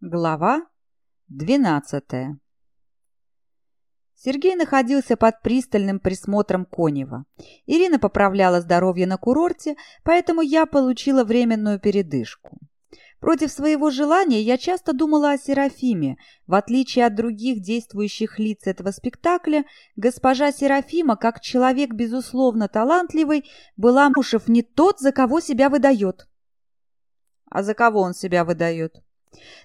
Глава двенадцатая Сергей находился под пристальным присмотром Конева. Ирина поправляла здоровье на курорте, поэтому я получила временную передышку. Против своего желания я часто думала о Серафиме. В отличие от других действующих лиц этого спектакля, госпожа Серафима, как человек безусловно талантливый, была Мушев не тот, за кого себя выдает. А за кого он себя выдает?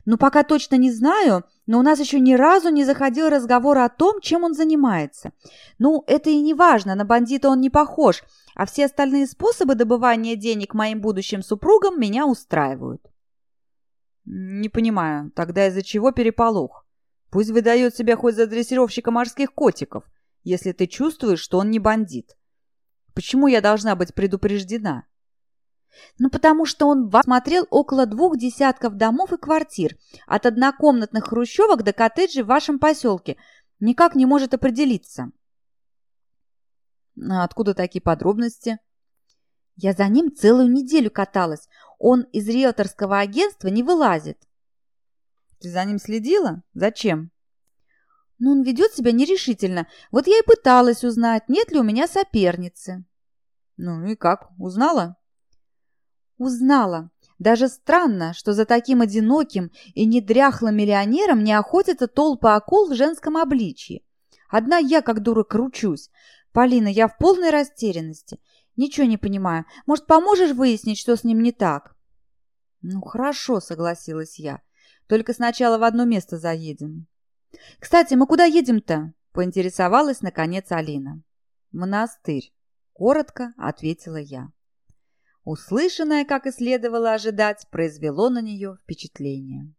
Ну, пока точно не знаю, но у нас еще ни разу не заходил разговор о том, чем он занимается. Ну, это и не важно, на бандита он не похож, а все остальные способы добывания денег моим будущим супругам меня устраивают. Не понимаю, тогда из-за чего переполох? Пусть выдает себя хоть за дрессировщика морских котиков, если ты чувствуешь, что он не бандит. Почему я должна быть предупреждена? Ну, потому что он смотрел около двух десятков домов и квартир, от однокомнатных хрущевок до коттеджей в вашем поселке. Никак не может определиться. А откуда такие подробности? Я за ним целую неделю каталась. Он из риэлторского агентства не вылазит. Ты за ним следила? Зачем? Ну, он ведет себя нерешительно. Вот я и пыталась узнать, нет ли у меня соперницы. Ну и как, узнала? Узнала. Даже странно, что за таким одиноким и недряхлым миллионером не охотятся толпы акул в женском обличье. Одна я, как дура, кручусь. Полина, я в полной растерянности. Ничего не понимаю. Может, поможешь выяснить, что с ним не так? Ну, хорошо, согласилась я. Только сначала в одно место заедем. Кстати, мы куда едем-то? Поинтересовалась, наконец, Алина. Монастырь. Коротко ответила я. Услышанное, как и следовало ожидать, произвело на нее впечатление.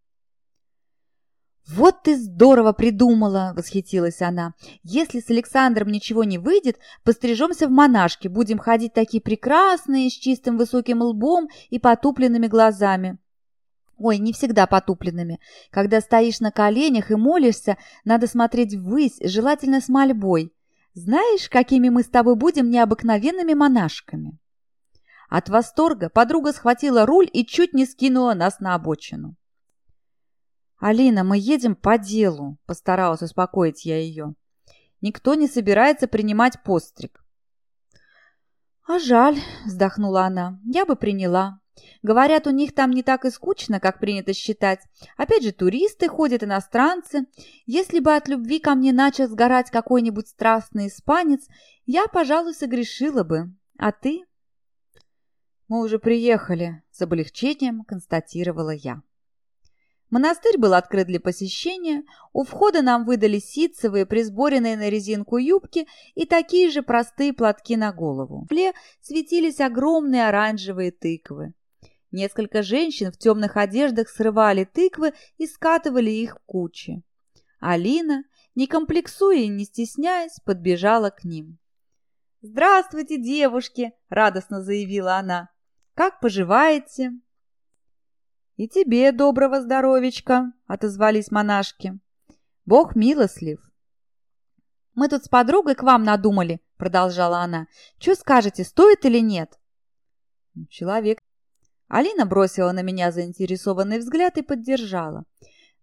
«Вот ты здорово придумала!» — восхитилась она. «Если с Александром ничего не выйдет, пострижемся в монашке, будем ходить такие прекрасные, с чистым высоким лбом и потупленными глазами». Ой, не всегда потупленными. Когда стоишь на коленях и молишься, надо смотреть ввысь, желательно с мольбой. Знаешь, какими мы с тобой будем необыкновенными монашками?» От восторга подруга схватила руль и чуть не скинула нас на обочину. «Алина, мы едем по делу», — постаралась успокоить я ее. «Никто не собирается принимать постриг». «А жаль», — вздохнула она, — «я бы приняла. Говорят, у них там не так и скучно, как принято считать. Опять же, туристы ходят, иностранцы. Если бы от любви ко мне начал сгорать какой-нибудь страстный испанец, я, пожалуй, согрешила бы. А ты?» «Мы уже приехали», — с облегчением констатировала я. Монастырь был открыт для посещения, у входа нам выдали ситцевые, присборенные на резинку юбки и такие же простые платки на голову. В пле светились огромные оранжевые тыквы. Несколько женщин в темных одеждах срывали тыквы и скатывали их в кучи. Алина, не комплексуя и не стесняясь, подбежала к ним. «Здравствуйте, девушки!» — радостно заявила она. Как поживаете?» «И тебе доброго здоровечка!» — отозвались монашки. «Бог милослив!» «Мы тут с подругой к вам надумали», — продолжала она. «Что скажете, стоит или нет?» «Человек». Алина бросила на меня заинтересованный взгляд и поддержала.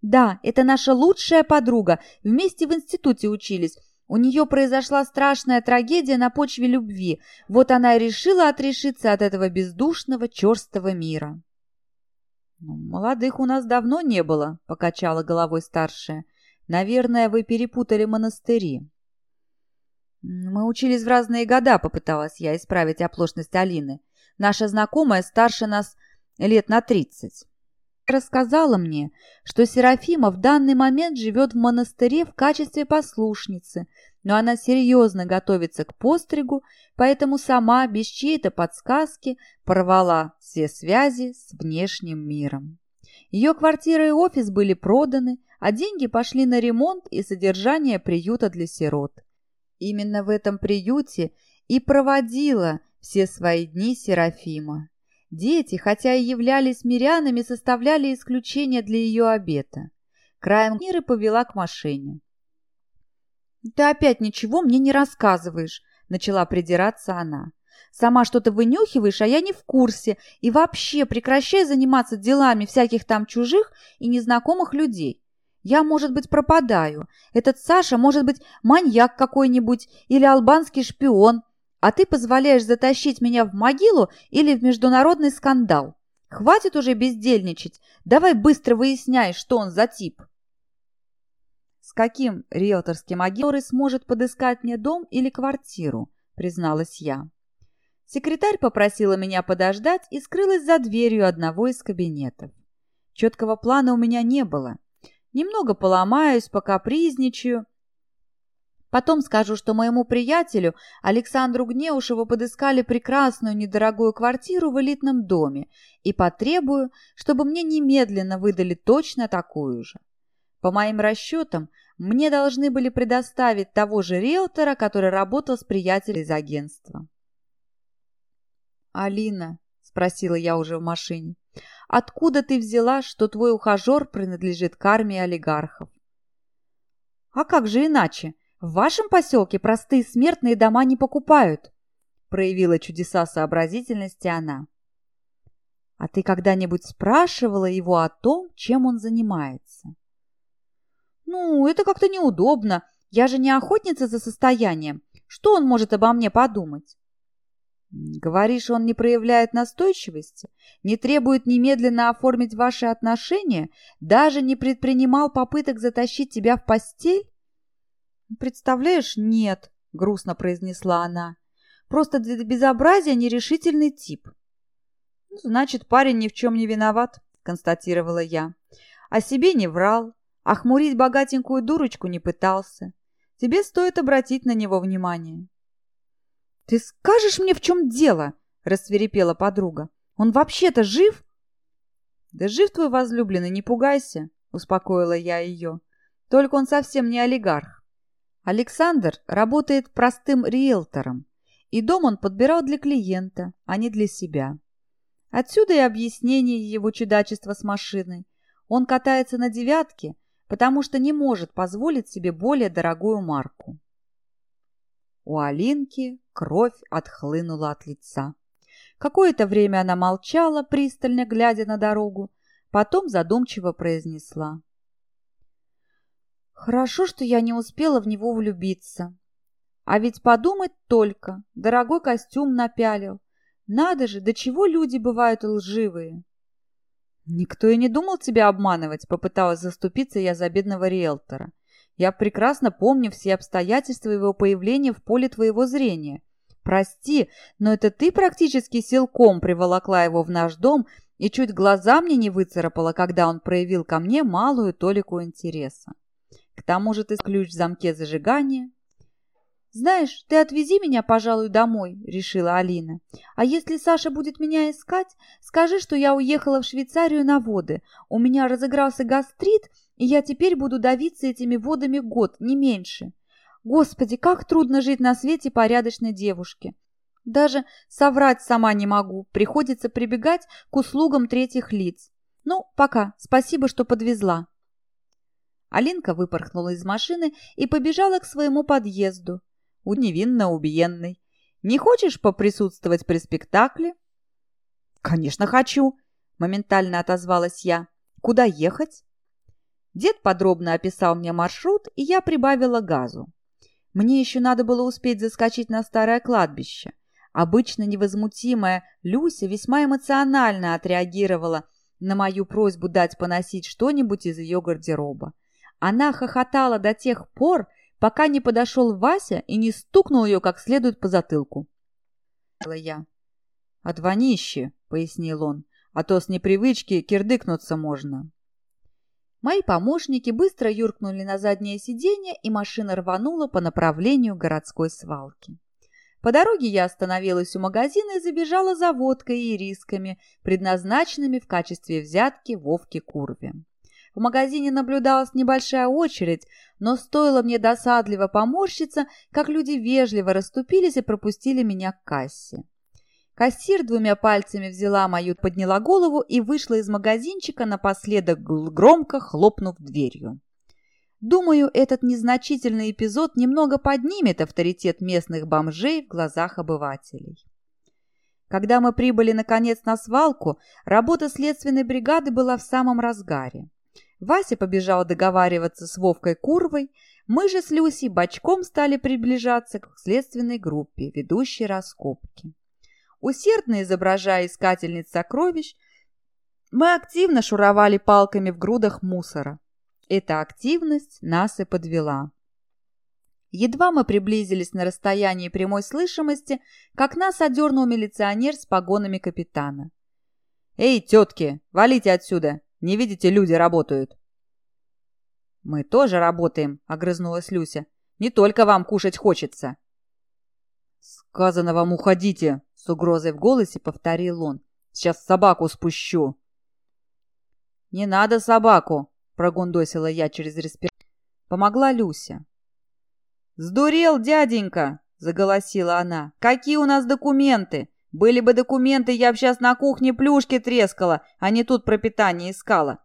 «Да, это наша лучшая подруга. Вместе в институте учились. У нее произошла страшная трагедия на почве любви. Вот она и решила отрешиться от этого бездушного, черстого мира. «Ну, «Молодых у нас давно не было», — покачала головой старшая. «Наверное, вы перепутали монастыри». «Мы учились в разные года», — попыталась я исправить оплошность Алины. «Наша знакомая старше нас лет на тридцать» рассказала мне, что Серафима в данный момент живет в монастыре в качестве послушницы, но она серьезно готовится к постригу, поэтому сама, без чьей-то подсказки, порвала все связи с внешним миром. Ее квартира и офис были проданы, а деньги пошли на ремонт и содержание приюта для сирот. Именно в этом приюте и проводила все свои дни Серафима. Дети, хотя и являлись мирянами, составляли исключение для ее обета. Краем мира повела к машине. «Ты опять ничего мне не рассказываешь», — начала придираться она. Сама что-то вынюхиваешь, а я не в курсе. И вообще прекращай заниматься делами всяких там чужих и незнакомых людей. Я, может быть, пропадаю. Этот Саша, может быть, маньяк какой-нибудь или албанский шпион. А ты позволяешь затащить меня в могилу или в международный скандал. Хватит уже бездельничать. Давай быстро выясняй, что он за тип. С каким риэлторским агентом сможет подыскать мне дом или квартиру, призналась я. Секретарь попросила меня подождать и скрылась за дверью одного из кабинетов. Четкого плана у меня не было. Немного поломаюсь, покапризничаю. Потом скажу, что моему приятелю Александру Гнеушеву подыскали прекрасную недорогую квартиру в элитном доме и потребую, чтобы мне немедленно выдали точно такую же. По моим расчетам, мне должны были предоставить того же риэлтора, который работал с приятелем из агентства. «Алина», — спросила я уже в машине, — «откуда ты взяла, что твой ухажер принадлежит к армии олигархов?» «А как же иначе? В вашем поселке простые смертные дома не покупают», — проявила чудеса сообразительности она. «А ты когда-нибудь спрашивала его о том, чем он занимается?» «Ну, это как-то неудобно. Я же не охотница за состоянием. Что он может обо мне подумать?» «Говоришь, он не проявляет настойчивости, не требует немедленно оформить ваши отношения, даже не предпринимал попыток затащить тебя в постель?» «Представляешь, нет», — грустно произнесла она. «Просто для безобразия нерешительный тип». «Ну, «Значит, парень ни в чем не виноват», — констатировала я. «О себе не врал, а хмурить богатенькую дурочку не пытался. Тебе стоит обратить на него внимание. «Ты скажешь мне, в чем дело?» — рассверепела подруга. «Он вообще-то жив?» «Да жив твой возлюбленный, не пугайся», — успокоила я ее. «Только он совсем не олигарх. Александр работает простым риэлтором, и дом он подбирал для клиента, а не для себя. Отсюда и объяснение его чудачества с машиной. Он катается на девятке, потому что не может позволить себе более дорогую марку. У Алинки кровь отхлынула от лица. Какое-то время она молчала, пристально глядя на дорогу, потом задумчиво произнесла. «Хорошо, что я не успела в него влюбиться. А ведь подумать только, дорогой костюм напялил. Надо же, до чего люди бывают лживые!» «Никто и не думал тебя обманывать», — попыталась заступиться я за бедного риэлтора. «Я прекрасно помню все обстоятельства его появления в поле твоего зрения. Прости, но это ты практически силком приволокла его в наш дом и чуть глаза мне не выцарапала, когда он проявил ко мне малую толику интереса. К тому же ты ключ в замке зажигания, «Знаешь, ты отвези меня, пожалуй, домой», — решила Алина. «А если Саша будет меня искать, скажи, что я уехала в Швейцарию на воды. У меня разыгрался гастрит, и я теперь буду давиться этими водами год, не меньше. Господи, как трудно жить на свете порядочной девушке. Даже соврать сама не могу, приходится прибегать к услугам третьих лиц. Ну, пока, спасибо, что подвезла». Алинка выпорхнула из машины и побежала к своему подъезду у невинно убиенной. Не хочешь поприсутствовать при спектакле?» «Конечно хочу!» – моментально отозвалась я. «Куда ехать?» Дед подробно описал мне маршрут, и я прибавила газу. Мне еще надо было успеть заскочить на старое кладбище. Обычно невозмутимая Люся весьма эмоционально отреагировала на мою просьбу дать поносить что-нибудь из ее гардероба. Она хохотала до тех пор, пока не подошел Вася и не стукнул ее как следует по затылку. Я. «От вонищи», — пояснил он, — «а то с непривычки кирдыкнуться можно». Мои помощники быстро юркнули на заднее сиденье, и машина рванула по направлению городской свалки. По дороге я остановилась у магазина и забежала за водкой и рисками, предназначенными в качестве взятки Вовке Курве. В магазине наблюдалась небольшая очередь, но стоило мне досадливо поморщиться, как люди вежливо расступились и пропустили меня к кассе. Кассир двумя пальцами взяла мою, подняла голову и вышла из магазинчика, напоследок громко хлопнув дверью. Думаю, этот незначительный эпизод немного поднимет авторитет местных бомжей в глазах обывателей. Когда мы прибыли, наконец, на свалку, работа следственной бригады была в самом разгаре. Вася побежал договариваться с Вовкой Курвой, мы же с Люсей бочком стали приближаться к следственной группе, ведущей раскопки. Усердно изображая искательниц сокровищ, мы активно шуровали палками в грудах мусора. Эта активность нас и подвела. Едва мы приблизились на расстоянии прямой слышимости, как нас одернул милиционер с погонами капитана. «Эй, тетки, валите отсюда! Не видите, люди работают!» «Мы тоже работаем», — огрызнулась Люся. «Не только вам кушать хочется». «Сказано вам, уходите!» — с угрозой в голосе повторил он. «Сейчас собаку спущу!» «Не надо собаку!» — прогундосила я через респиратор. Помогла Люся. «Сдурел, дяденька!» — заголосила она. «Какие у нас документы? Были бы документы, я б сейчас на кухне плюшки трескала, а не тут пропитание искала.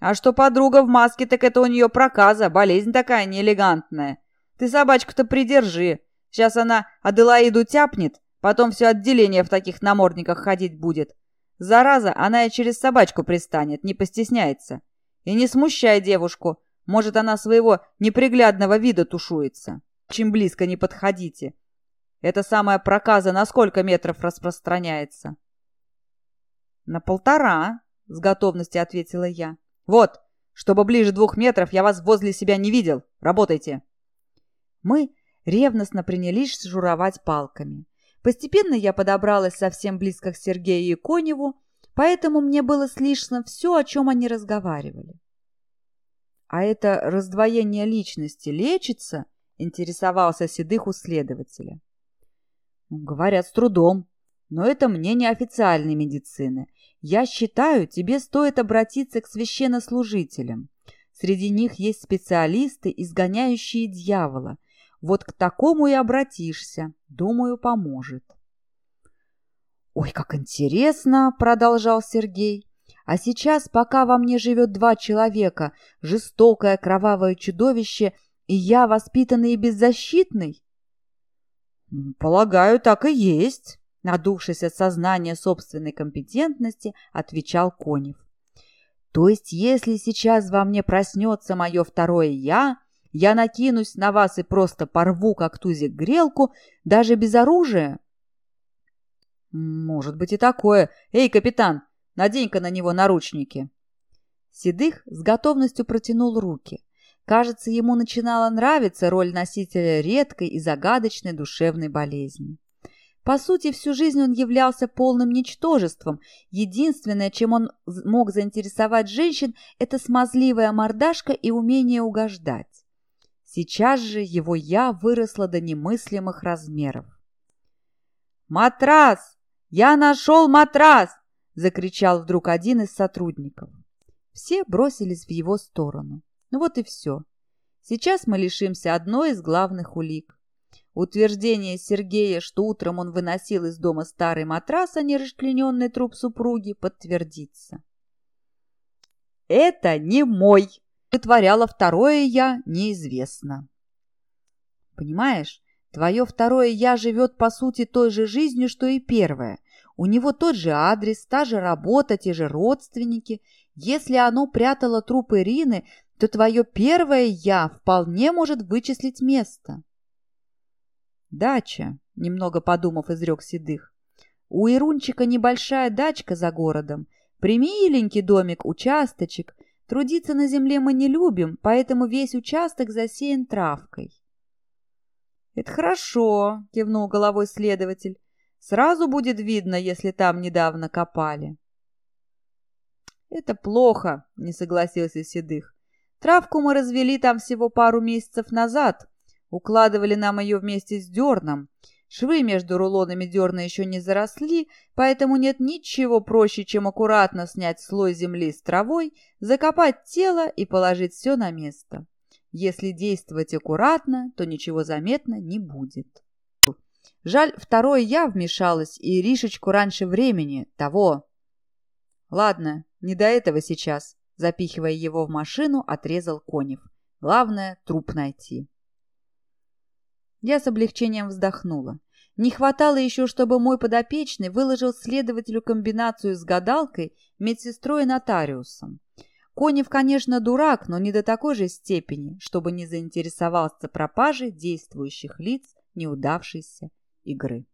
А что подруга в маске, так это у нее проказа, болезнь такая неэлегантная. Ты собачку-то придержи. Сейчас она Аделаиду тяпнет, потом все отделение в таких намордниках ходить будет. Зараза, она и через собачку пристанет, не постесняется. И не смущай девушку, может, она своего неприглядного вида тушуется. Чем близко не подходите. Эта самая проказа на сколько метров распространяется? На полтора, с готовностью ответила я. Вот, чтобы ближе двух метров я вас возле себя не видел. Работайте. Мы ревностно принялись журовать палками. Постепенно я подобралась совсем близко к Сергею и Коневу, поэтому мне было слышно все, о чем они разговаривали. «А это раздвоение личности лечится?» — интересовался Седых у следователя. «Ну, «Говорят, с трудом. Но это мнение официальной медицины. Я считаю, тебе стоит обратиться к священнослужителям. Среди них есть специалисты, изгоняющие дьявола. Вот к такому и обратишься. Думаю, поможет». «Ой, как интересно!» — продолжал Сергей. А сейчас, пока во мне живет два человека, жестокое кровавое чудовище и я воспитанный и беззащитный? Полагаю, так и есть, надувшись от сознания собственной компетентности, отвечал Конев. То есть, если сейчас во мне проснется мое второе «я», я накинусь на вас и просто порву, как тузик, грелку, даже без оружия? Может быть и такое. Эй, капитан, Надень-ка на него наручники». Седых с готовностью протянул руки. Кажется, ему начинала нравиться роль носителя редкой и загадочной душевной болезни. По сути, всю жизнь он являлся полным ничтожеством. Единственное, чем он мог заинтересовать женщин, это смазливая мордашка и умение угождать. Сейчас же его «я» выросло до немыслимых размеров. «Матрас! Я нашел матрас!» закричал вдруг один из сотрудников. Все бросились в его сторону. Ну вот и все. Сейчас мы лишимся одной из главных улик. Утверждение Сергея, что утром он выносил из дома старый матрас, а не расчлененный труп супруги, подтвердится. «Это не мой!» — вытворяло второе «я» неизвестно. Понимаешь, твое второе «я» живет по сути той же жизнью, что и первое, у него тот же адрес, та же работа, те же родственники. Если оно прятало труп Ирины, то твое первое «я» вполне может вычислить место. «Дача», — немного подумав, изрек Седых. «У Ирунчика небольшая дачка за городом. Примиленький домик, участочек. Трудиться на земле мы не любим, поэтому весь участок засеян травкой». «Это хорошо», — кивнул головой следователь. Сразу будет видно, если там недавно копали. Это плохо, не согласился Седых. Травку мы развели там всего пару месяцев назад. Укладывали нам ее вместе с дерном. Швы между рулонами дерна еще не заросли, поэтому нет ничего проще, чем аккуратно снять слой земли с травой, закопать тело и положить все на место. Если действовать аккуратно, то ничего заметно не будет. Жаль, второе я вмешалась и Ришечку раньше времени, того. Ладно, не до этого сейчас. Запихивая его в машину, отрезал Конев. Главное, труп найти. Я с облегчением вздохнула. Не хватало еще, чтобы мой подопечный выложил следователю комбинацию с гадалкой, медсестрой и нотариусом. Конев, конечно, дурак, но не до такой же степени, чтобы не заинтересовался пропажей действующих лиц неудавшейся игры.